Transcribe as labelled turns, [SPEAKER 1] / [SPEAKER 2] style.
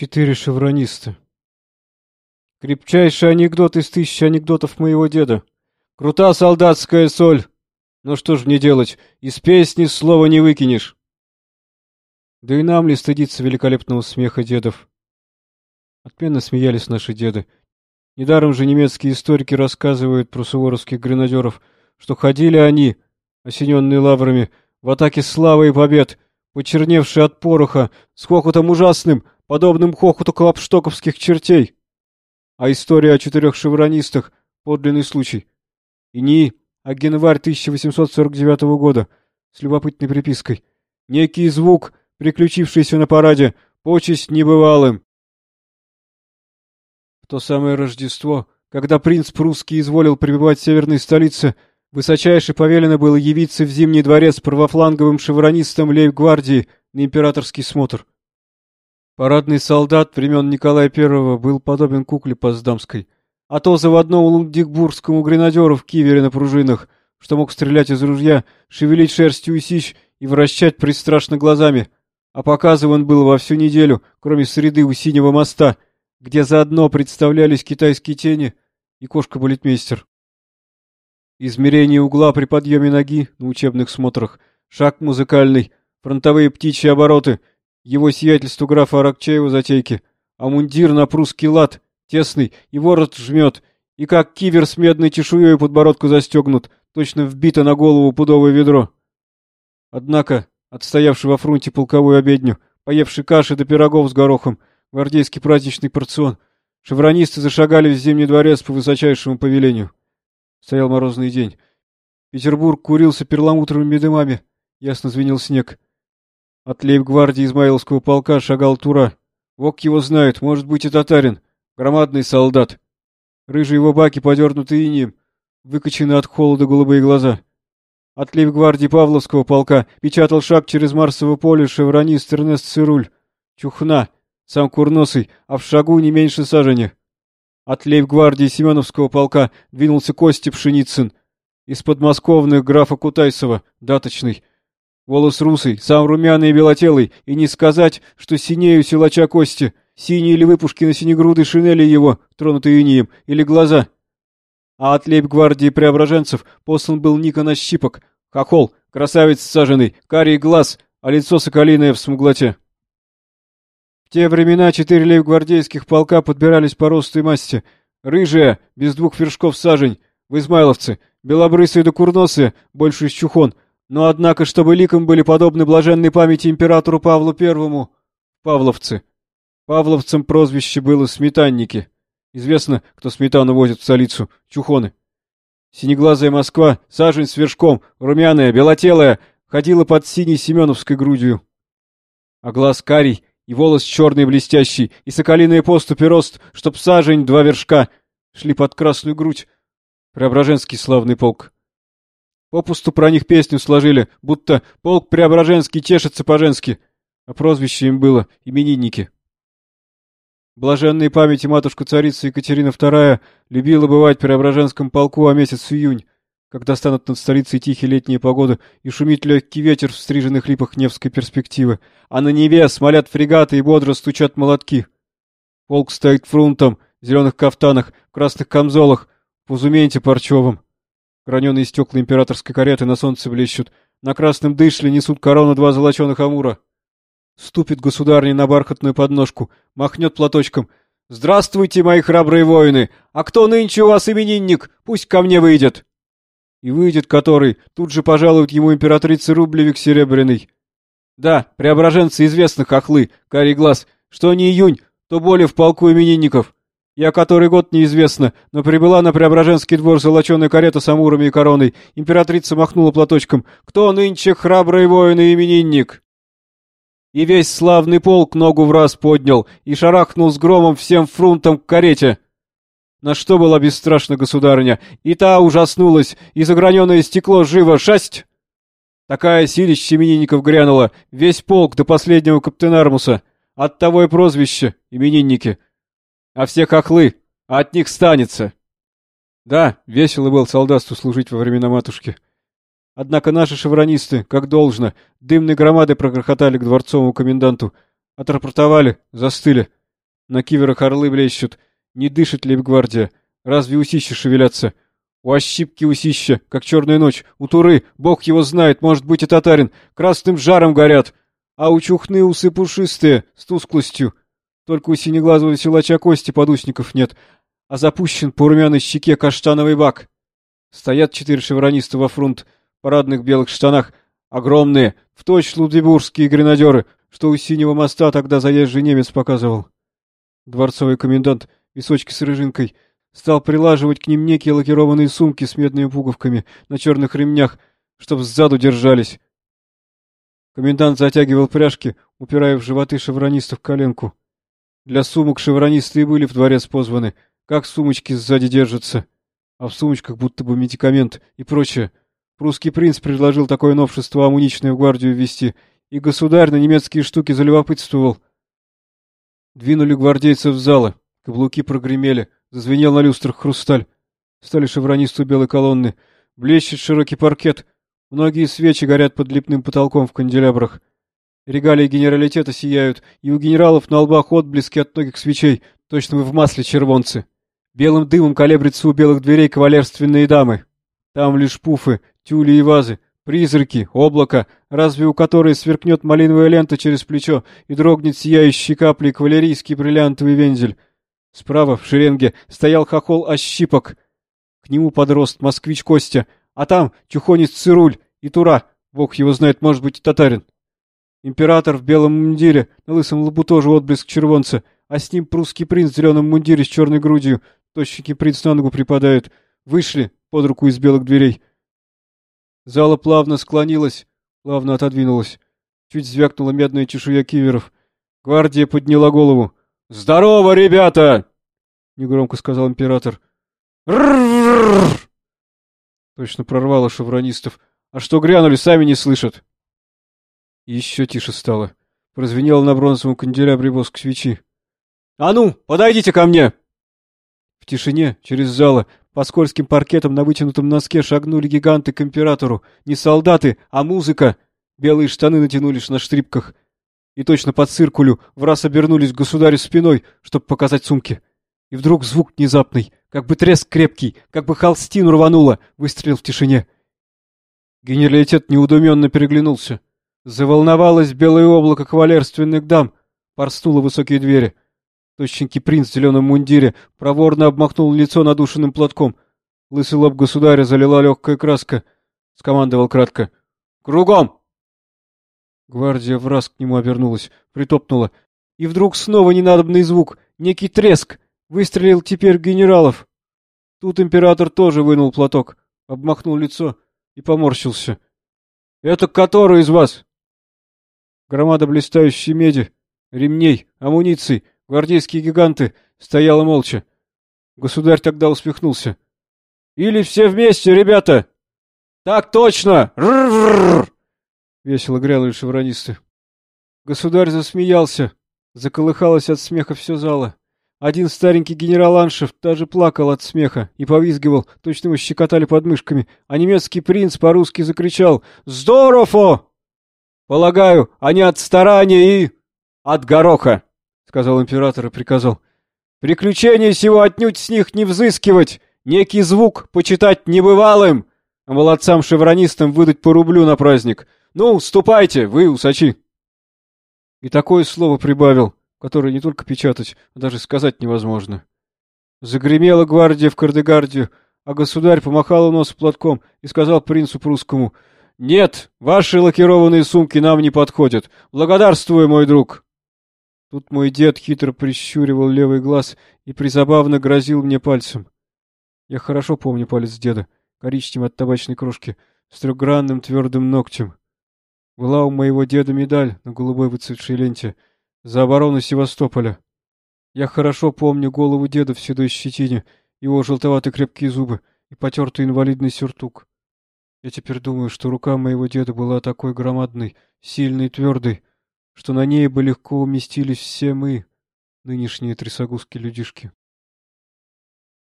[SPEAKER 1] Четыре шеврониста. Крепчайший анекдот из тысячи анекдотов моего деда. Крута солдатская соль. Ну что ж мне делать, из песни слова не выкинешь. Да и нам ли стыдиться великолепного смеха дедов? Отменно смеялись наши деды. Недаром же немецкие историки рассказывают про суворовских гренадеров, что ходили они, осененные лаврами, в атаке славы и побед, почерневшие от пороха, с хохотом ужасным — подобным хохоту клапштоковских чертей. А история о четырех шевронистах — подлинный случай. И не а январь 1849 года с любопытной припиской. Некий звук, приключившийся на параде, почесть небывалым. В то самое Рождество, когда принц прусский изволил пребывать в северной столице, высочайше повелено было явиться в Зимний дворец правофланговым шевронистом лейб-гвардии на императорский смотр. Парадный солдат времен Николая I был подобен кукле Поздамской, а то заводному лундикбургскому гренадеру в кивере на пружинах, что мог стрелять из ружья, шевелить шерстью и сищ и вращать пристрашно глазами, а показыван был во всю неделю, кроме среды у Синего моста, где заодно представлялись китайские тени и кошка-балетмейстер. Измерение угла при подъеме ноги на учебных смотрах, шаг музыкальный, фронтовые птичьи обороты — его сиятельству графа Аракчеева затейки, а мундир на прусский лад, тесный, и ворот жмет, и как кивер с медной чешуей подбородку застегнут, точно вбито на голову пудовое ведро. Однако, отстоявший во фронте полковую обедню, поевший каши до пирогов с горохом, гвардейский праздничный порцион, шевронисты зашагали в Зимний дворец по высочайшему повелению. Стоял морозный день. Петербург курился перламутровыми дымами, ясно звенел снег. От лейб-гвардии Измаиловского полка шагал Тура. Вок его знает, может быть и татарин. Громадный солдат. Рыжие его баки подернуты инеем, выкочены от холода голубые глаза. От лейб-гвардии Павловского полка печатал шаг через Марсово поле шевронист Эрнест Цируль. Чухна, сам курносый, а в шагу не меньше сажени. От лейб-гвардии Семеновского полка двинулся Костя Пшеницын. Из подмосковных графа Кутайсова, даточный. Волос русый, сам румяный и белотелый, и не сказать, что синею силача кости, синие или выпушки на синегрудой шинели его, тронутые инием, или глаза. А от лейб-гвардии преображенцев послан был Никон Ощипок, хохол, красавец саженный, карий глаз, а лицо соколиное в смуглоте. В те времена четыре лейб-гвардейских полка подбирались по росту и масти. Рыжая, без двух вершков сажень, в Измайловце, белобрысые да курносые, больше из чухон — но однако, чтобы ликом были подобны блаженной памяти императору Павлу Первому, павловцы. Павловцам прозвище было «сметанники». Известно, кто сметану возит в столицу, чухоны. Синеглазая Москва, сажень с вершком, румяная, белотелая, ходила под синей семеновской грудью. А глаз карий, и волос черный блестящий, и соколиные поступи рост, чтоб сажень два вершка, шли под красную грудь. Преображенский славный полк. Попусту про них песню сложили, будто полк Преображенский чешется по-женски, а прозвище им было именинники. Блаженной памяти матушка-царица Екатерина II любила бывать в Преображенском полку о месяц июнь, когда станут над столицей тихие летние погоды и шумит легкий ветер в стриженных липах Невской перспективы, а на Неве смолят фрегаты и бодро стучат молотки. Полк стоит фрунтом, в зеленых кафтанах, в красных камзолах, в узументе парчевом. Граненые стекла императорской кареты на солнце блещут. На красном дышле несут корону два золоченых амура. Ступит государня на бархатную подножку, махнет платочком. «Здравствуйте, мои храбрые воины! А кто нынче у вас именинник? Пусть ко мне выйдет!» И выйдет который, тут же пожалует ему императрица Рублевик Серебряный. Да, преображенцы известных хохлы, карий глаз, что не июнь, то более в полку именинников. Я который год неизвестно, но прибыла на Преображенский двор золоченая карета с амурами и короной. Императрица махнула платочком. «Кто нынче храбрый воин и именинник?» И весь славный полк ногу в раз поднял и шарахнул с громом всем фрунтом к карете. На что была бесстрашна государыня, и та ужаснулась, и заграненное стекло живо шасть! Такая силища именинников грянула, весь полк до последнего каптенармуса. Оттого и прозвище — именинники — а все хохлы, а от них станется. Да, весело был солдатству служить во времена матушки. Однако наши шевронисты, как должно, дымной громады прогрохотали к дворцовому коменданту, отрапортовали, застыли. На киверах орлы блещут. Не дышит лейб-гвардия. Разве усища шевелятся? У ощипки усища, как черная ночь. У туры, бог его знает, может быть и татарин. Красным жаром горят. А у чухны усы пушистые, с тусклостью. Только у синеглазого силача кости подусников нет. А запущен по румяной щеке каштановый бак. Стоят четыре шеврониста во фронт, парадных белых штанах, огромные, в точь лудебургские гренадеры, что у синего моста тогда заезжий немец показывал. Дворцовый комендант, височки с рыжинкой, стал прилаживать к ним некие лакированные сумки с медными пуговками на черных ремнях, чтоб сзаду держались. Комендант затягивал пряжки, упирая в животы шевронистов коленку. Для сумок шевронисты и были в дворец позваны, как сумочки сзади держатся, а в сумочках будто бы медикамент и прочее — Прусский принц предложил такое новшество амуничное в гвардию ввести, и государь на немецкие штуки залюбопытствовал. Двинули гвардейцев в залы, каблуки прогремели, зазвенел на люстрах хрусталь. Стали шевронисты белой колонны, блещет широкий паркет, многие свечи горят под лепным потолком в канделябрах. Регалии генералитета сияют, и у генералов на лбах отблески от многих свечей, точно вы в масле червонцы. Белым дымом колеблется у белых дверей кавалерственные дамы. Там лишь пуфы, тюли и вазы, призраки, облако, разве у которой сверкнет малиновая лента через плечо и дрогнет сияющей каплей кавалерийский бриллиантовый вензель. Справа, в шеренге, стоял хохол Ощипок. К нему подрост москвич Костя, а там чухонец Цируль и Тура, бог его знает, может быть, и татарин. Император в белом мундире, на лысом лбу тоже отблеск червонца, а с ним прусский принц в зеленом мундире с черной грудью. Тощенький принц на ногу припадают. Вышли под руку из белых дверей. Зала плавно склонилась, плавно отодвинулась. Чуть звякнула медная чешуя киверов. Гвардия подняла голову. «Здорово, ребята!» — негромко сказал император. Точно. Еще тише стало. Прозвенело на бронзовом канделябре воск свечи. «А ну, подойдите ко мне!» В тишине, через зала, по скользким паркетам на вытянутом носке шагнули гиганты к императору. Не солдаты, а музыка. Белые штаны натянулись на штрипках. И точно по циркулю в раз обернулись к государю спиной, чтобы показать сумки. И вдруг звук внезапный, как бы треск крепкий, как бы холстину рвануло, выстрелил в тишине. Генералитет неудуменно переглянулся. Заволновалось белое облако кавалерственных дам, порстуло высокие двери — Тощенький принц в зеленом мундире проворно обмахнул лицо надушенным платком. Лысый лоб государя залила легкая краска. Скомандовал кратко. «Кругом!» Гвардия враз к нему обернулась, притопнула. И вдруг снова ненадобный звук, некий треск. Выстрелил теперь генералов. Тут император тоже вынул платок, обмахнул лицо и поморщился. «Это который из вас?» Громада блистающей меди, ремней, амуниций — Гвардейские гиганты стояла молча. Государь тогда усмехнулся. «Или все вместе, ребята!» «Так точно! Р-р-р-р!» Весело грянули шевронисты. Государь засмеялся. Заколыхалось от смеха все зало. Один старенький генерал Аншев даже плакал от смеха и повизгивал, точно его щекотали подмышками, а немецкий принц по-русски закричал «Здорово!» «Полагаю, они от старания и... от гороха!» — сказал император и приказал. «Приключения сего отнюдь с них не взыскивать, некий звук почитать небывалым, а молодцам-шевронистам выдать по рублю на праздник. Ну, ступайте, вы, усачи!» И такое слово прибавил, которое не только печатать, а даже сказать невозможно. Загремела гвардия в Кардегардию, а государь помахал у нос платком и сказал принцу прусскому, «Нет, ваши лакированные сумки нам не подходят. Благодарствую, мой друг!» Тут мой дед хитро прищуривал левый глаз и призабавно грозил мне пальцем. Я хорошо помню палец деда, коричневый от табачной крошки, с трехгранным твердым ногтем. Была у моего деда медаль на голубой выцветшей ленте за оборону Севастополя. Я хорошо помню голову деда в седой щетине, его желтоватые крепкие зубы и потертый инвалидный сюртук. Я теперь думаю, что рука моего деда была такой громадной, сильной и твердой, что на ней бы легко уместились все мы, нынешние трясогузки-людишки.